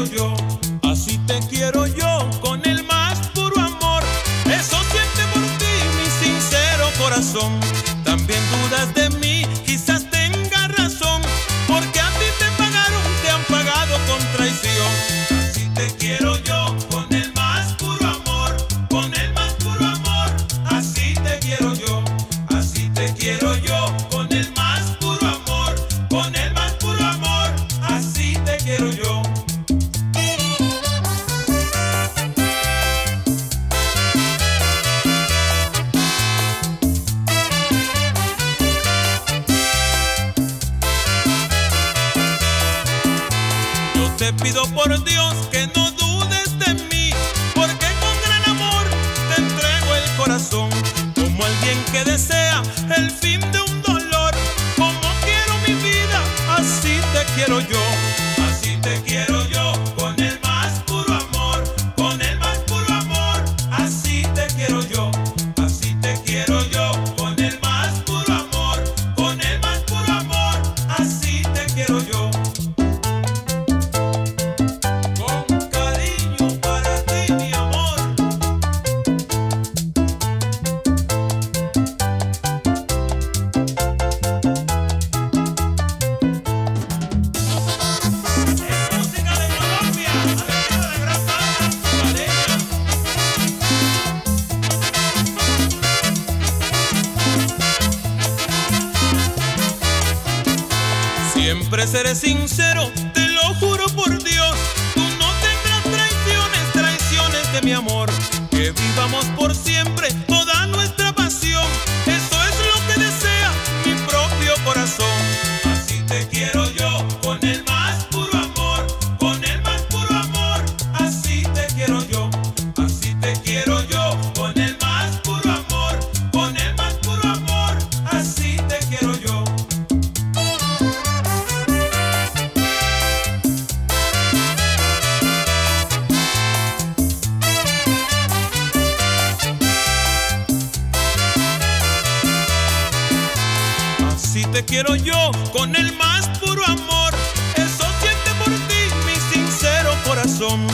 yo, así te quiero yo, con el más puro amor. Eso siente por ti mi sincero corazón. También dudas de mí, quizás te pido por Dios que no dudes de mí, porque con gran amor te entrego el corazón, como alguien que desea el fin de un dolor. Como quiero mi vida, así te quiero yo, Siempre seré sincero, te lo juro por Dios. Tú no tendrás traiciones, traiciones de mi amor. Que vivamos por te quiero yo, con el más puro amor. Eso siente por ti mi sincero corazón.